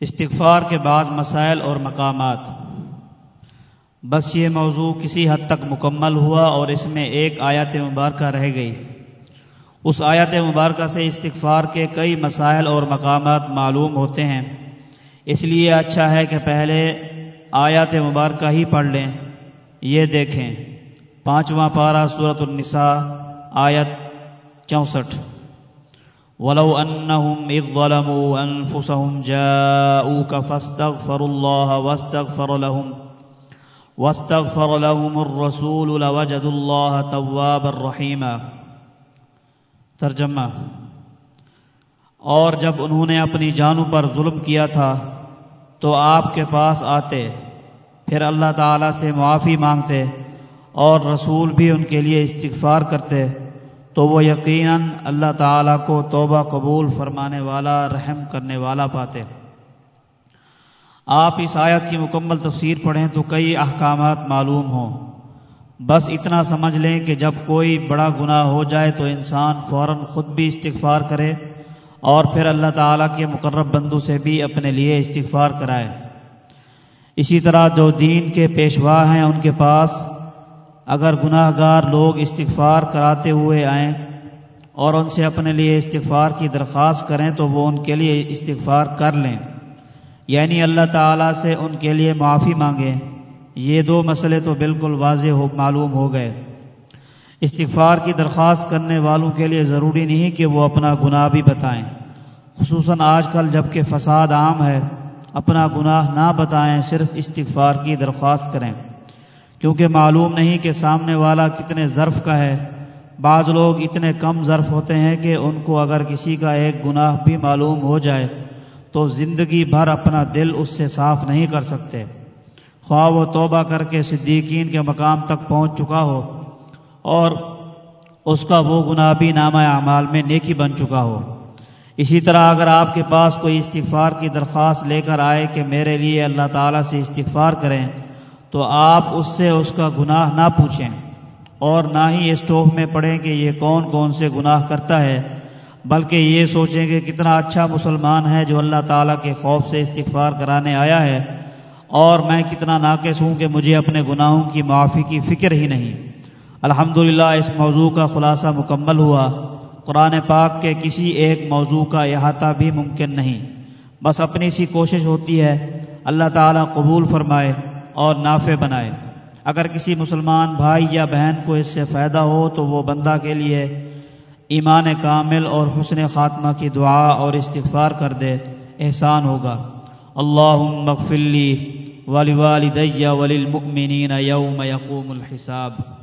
استغفار کے بعض مسائل اور مقامات۔ بس یہ موضوع کسی حد تک مکمل ہوا اور اس میں ایک آیت مبارکہ رہ گئی۔ اس آیت مبارکہ سے استغفار کے کئی مسائل اور مقامات معلوم ہوتے ہیں۔ اس لیے اچھا ہے کہ پہلے آیات مبارکہ ہی پڑھ لیں۔ یہ دیکھیں۔ پانچواں پارہ صورت النساء، آیت چونسٹھ۔ ولو انهم اذ ظلموا انفسهم جاءوك فاستغفروا الله واستغفر لهم واستغفر لهم الرسول لوجدوا الله توابا رحيما ترجمہ اور جب انہوں نے اپنی جانوں پر ظلم کیا تھا تو آپ کے پاس آتے، پھر اللہ تعالیٰ سے معافی مانگتے اور رسول بھی ان کے لیے استغفار کرتے۔ تو وہ یقیناً اللہ تعالیٰ کو توبہ قبول فرمانے والا، رحم کرنے والا پاتے۔ آپ اس آیت کی مکمل تفسیر پڑھیں تو کئی احکامات معلوم ہوں۔ بس اتنا سمجھ لیں کہ جب کوئی بڑا گناہ ہو جائے تو انسان فوراً خود بھی استغفار کرے اور پھر اللہ تعالیٰ کے مقرب بندو سے بھی اپنے لیے استغفار کرائے۔ اسی طرح جو دین کے پیشوا ہیں ان کے پاس اگر گناہ گار لوگ استغفار کراتے ہوئے آئیں اور ان سے اپنے لیے استغفار کی درخواست کریں تو وہ ان کے لیے استغفار کر لیں۔ یعنی اللہ تعالیٰ سے ان کے لیے معافی مانگیں۔ یہ دو مسئلے تو بالکل واضح ہو، معلوم ہو گئے۔ استغفار کی درخواست کرنے والوں کے لیے ضروری نہیں کہ وہ اپنا گناہ بھی بتائیں۔ خصوصاً آج کل جبکہ فساد عام ہے، اپنا گناہ نہ بتائیں، صرف استغفار کی درخواست کریں۔ کیونکہ معلوم نہیں کہ سامنے والا کتنے ظرف کا ہے۔ بعض لوگ اتنے کم ظرف ہوتے ہیں کہ ان کو اگر کسی کا ایک گناہ بھی معلوم ہو جائے تو زندگی بھر اپنا دل اس سے صاف نہیں کر سکتے۔ خواہ وہ توبہ کر کے صدیقین کے مقام تک پہنچ چکا ہو اور اس کا وہ گناہ بھی نامہ اعمال میں نیکی بن چکا ہو۔ اسی طرح اگر آپ کے پاس کوئی استغفار کی درخواست لے کر آئے کہ میرے لیے اللہ تعالیٰ سے استغفار کریں تو آپ اس سے اس کا گناہ نہ پوچھیں اور نہ ہی اس اسٹوو میں پڑھیں کہ یہ کون کون سے گناہ کرتا ہے، بلکہ یہ سوچیں کہ کتنا اچھا مسلمان ہے جو اللہ تعالیٰ کے خوف سے استغفار کرانے آیا ہے اور میں کتنا ناقص ہوں کہ مجھے اپنے گناہوں کی معافی کی فکر ہی نہیں۔ الحمد اس موضوع کا خلاصہ مکمل ہوا۔ قرآن پاک کے کسی ایک موضوع کا احاطہ بھی ممکن نہیں۔ بس اپنی سی کوشش ہوتی ہے۔ اللہ تعالیٰ قبول فرمائے۔ اور نافع بنائے۔ اگر کسی مسلمان بھائی یا بہن کو اس سے فائدہ ہو تو وہ بندہ کے لیے ایمان کامل اور حسن خاتمہ کی دعا اور استغفار کر دے، احسان ہوگا۔ اللہ مغفلی ولی والدیہ ولی المؤمنین یوم یقوم الحساب۔